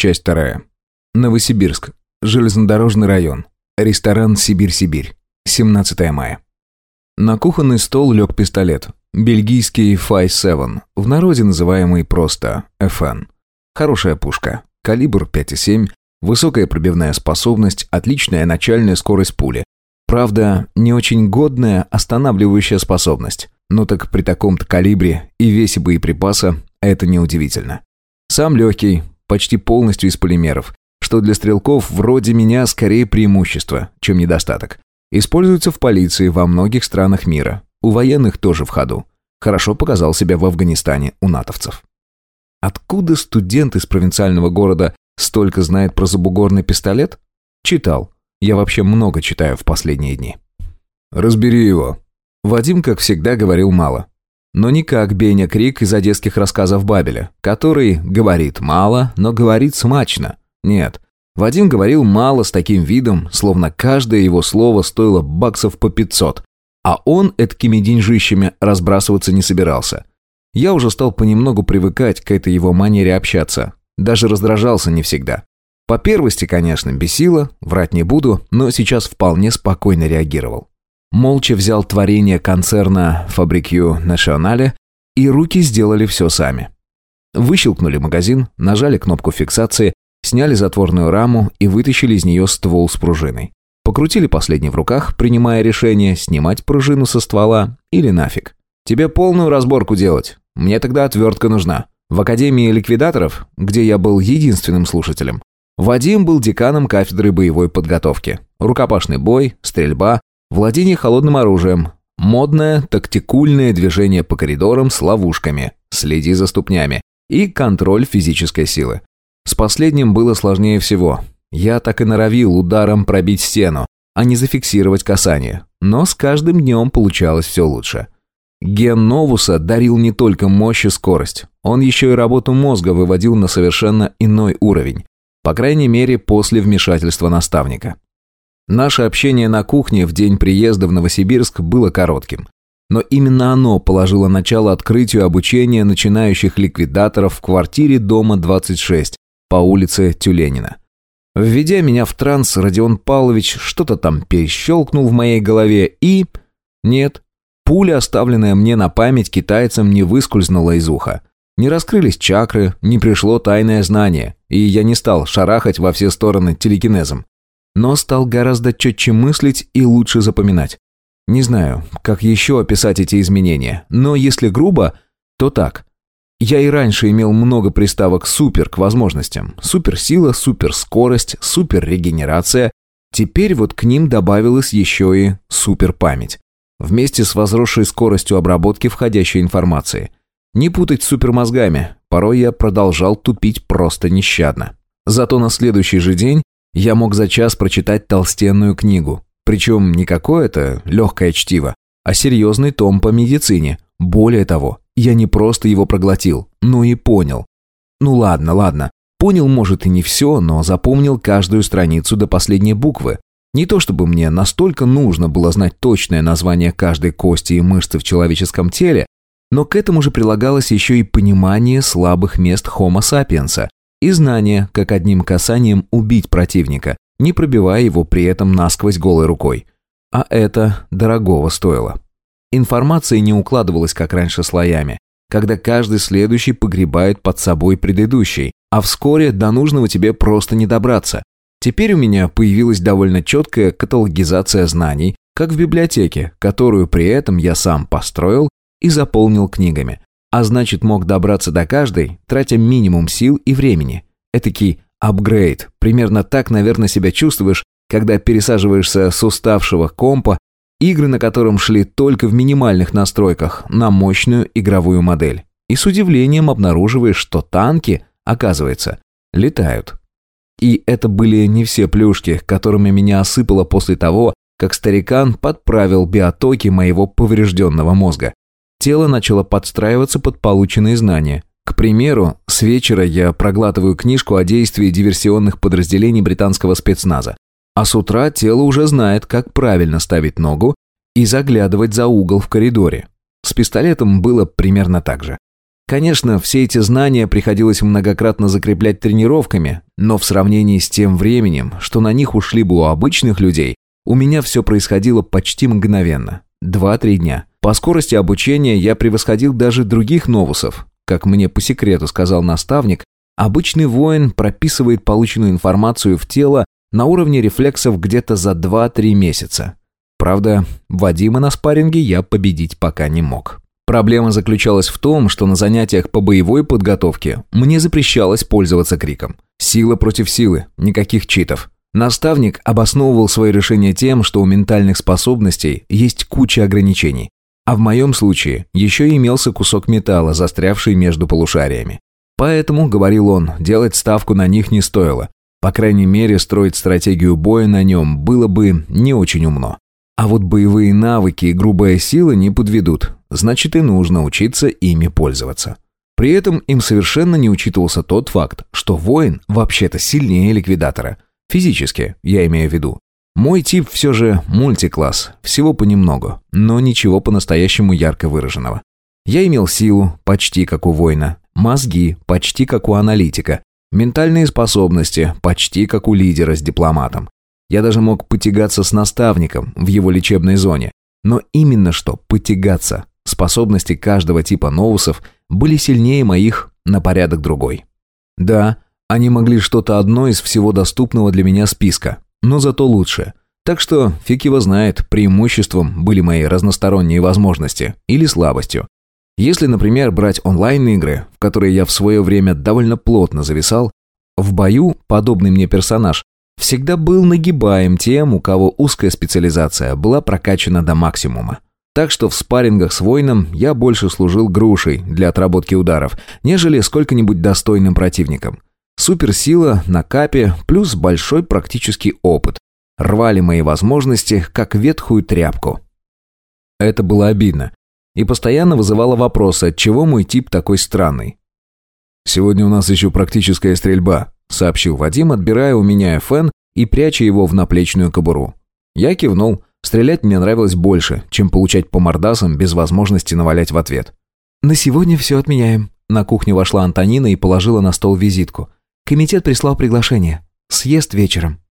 Часть вторая. Новосибирск. Железнодорожный район. Ресторан «Сибирь-Сибирь». 17 мая. На кухонный стол лег пистолет. Бельгийский Фай-7, в народе называемый просто FN. Хорошая пушка. Калибр 5,7, высокая пробивная способность, отличная начальная скорость пули. Правда, не очень годная останавливающая способность. Но так при таком-то калибре и весе боеприпаса это неудивительно. Сам легкий, почти полностью из полимеров, что для стрелков вроде меня скорее преимущество, чем недостаток. Используется в полиции во многих странах мира. У военных тоже в ходу. Хорошо показал себя в Афганистане у натовцев. Откуда студент из провинциального города столько знает про забугорный пистолет? Читал. Я вообще много читаю в последние дни. «Разбери его». Вадим, как всегда, говорил мало. Но не как Беня Крик из одесских рассказов Бабеля, который говорит мало, но говорит смачно. Нет, Вадим говорил мало с таким видом, словно каждое его слово стоило баксов по 500, а он эткими деньжищами разбрасываться не собирался. Я уже стал понемногу привыкать к этой его манере общаться. Даже раздражался не всегда. По первости, конечно, бесило, врать не буду, но сейчас вполне спокойно реагировал. Молча взял творение концерна «Фабрикью Национале» и руки сделали все сами. Выщелкнули магазин, нажали кнопку фиксации, сняли затворную раму и вытащили из нее ствол с пружиной. Покрутили последний в руках, принимая решение, снимать пружину со ствола или нафиг. Тебе полную разборку делать. Мне тогда отвертка нужна. В Академии ликвидаторов, где я был единственным слушателем, Вадим был деканом кафедры боевой подготовки. Рукопашный бой, стрельба, владение холодным оружием, модное тактикульное движение по коридорам с ловушками, следи за ступнями и контроль физической силы. С последним было сложнее всего. Я так и норовил ударом пробить стену, а не зафиксировать касание. Но с каждым днем получалось все лучше. Ген Новуса дарил не только мощь и скорость. Он еще и работу мозга выводил на совершенно иной уровень. По крайней мере, после вмешательства наставника. Наше общение на кухне в день приезда в Новосибирск было коротким. Но именно оно положило начало открытию обучения начинающих ликвидаторов в квартире дома 26 по улице Тюленина. Введя меня в транс, Родион Павлович что-то там перещелкнул в моей голове и... Нет, пуля, оставленная мне на память китайцам, не выскользнула из уха. Не раскрылись чакры, не пришло тайное знание, и я не стал шарахать во все стороны телекинезом. Но стал гораздо четче мыслить и лучше запоминать. Не знаю, как еще описать эти изменения, но если грубо, то так. Я и раньше имел много приставок «супер» к возможностям. Суперсила, суперскорость, суперрегенерация. Теперь вот к ним добавилась еще и суперпамять. Вместе с возросшей скоростью обработки входящей информации. Не путать с супермозгами. Порой я продолжал тупить просто нещадно. Зато на следующий же день я мог за час прочитать толстенную книгу. Причем не какое-то легкое чтиво, а серьезный том по медицине. Более того, я не просто его проглотил, но и понял. Ну ладно, ладно. Понял, может, и не все, но запомнил каждую страницу до последней буквы. Не то чтобы мне настолько нужно было знать точное название каждой кости и мышцы в человеческом теле, но к этому же прилагалось еще и понимание слабых мест Homo sapiens и знание, как одним касанием убить противника, не пробивая его при этом насквозь голой рукой. А это дорогого стоило. Информация не укладывалась, как раньше, слоями, когда каждый следующий погребает под собой предыдущий, а вскоре до нужного тебе просто не добраться. Теперь у меня появилась довольно четкая каталогизация знаний, как в библиотеке, которую при этом я сам построил и заполнил книгами. А значит, мог добраться до каждой, тратя минимум сил и времени. Этакий апгрейд. Примерно так, наверное, себя чувствуешь, когда пересаживаешься с уставшего компа игры на котором шли только в минимальных настройках, на мощную игровую модель. И с удивлением обнаруживаешь, что танки, оказывается, летают. И это были не все плюшки, которыми меня осыпало после того, как старикан подправил биотоки моего поврежденного мозга. Тело начало подстраиваться под полученные знания. К примеру, с вечера я проглатываю книжку о действии диверсионных подразделений британского спецназа. А с утра тело уже знает, как правильно ставить ногу и заглядывать за угол в коридоре. С пистолетом было примерно так же. Конечно, все эти знания приходилось многократно закреплять тренировками, но в сравнении с тем временем, что на них ушли бы у обычных людей, у меня все происходило почти мгновенно. Два-три дня. По скорости обучения я превосходил даже других новусов. Как мне по секрету сказал наставник, обычный воин прописывает полученную информацию в тело на уровне рефлексов где-то за 2-3 месяца. Правда, Вадима на спарринге я победить пока не мог. Проблема заключалась в том, что на занятиях по боевой подготовке мне запрещалось пользоваться криком. Сила против силы, никаких читов. Наставник обосновывал свое решение тем, что у ментальных способностей есть куча ограничений. А в моем случае еще имелся кусок металла, застрявший между полушариями. Поэтому, говорил он, делать ставку на них не стоило. По крайней мере, строить стратегию боя на нем было бы не очень умно. А вот боевые навыки и грубая сила не подведут, значит и нужно учиться ими пользоваться. При этом им совершенно не учитывался тот факт, что воин вообще-то сильнее ликвидатора. Физически, я имею в виду. Мой тип все же мультикласс, всего понемногу, но ничего по-настоящему ярко выраженного. Я имел силу, почти как у воина, мозги, почти как у аналитика, ментальные способности, почти как у лидера с дипломатом, я даже мог потягаться с наставником в его лечебной зоне. Но именно что потягаться. Способности каждого типа новусов были сильнее моих на порядок другой. Да, они могли что-то одно из всего доступного для меня списка, но зато лучше. Так что фиг его знает, преимуществом были мои разносторонние возможности или слабостью. Если, например, брать онлайн-игры, в которые я в свое время довольно плотно зависал, в бою подобный мне персонаж всегда был нагибаем тем, у кого узкая специализация была прокачана до максимума. Так что в спаррингах с воином я больше служил грушей для отработки ударов, нежели сколько-нибудь достойным противником. Суперсила на капе плюс большой практический опыт. Рвали мои возможности, как ветхую тряпку. Это было обидно. И постоянно вызывало вопросы, отчего мой тип такой странный. «Сегодня у нас еще практическая стрельба», сообщил Вадим, отбирая у меня ФН и пряча его в наплечную кобуру. Я кивнул. Стрелять мне нравилось больше, чем получать по мордасам без возможности навалять в ответ. «На сегодня все отменяем». На кухню вошла Антонина и положила на стол визитку. «Комитет прислал приглашение. Съезд вечером».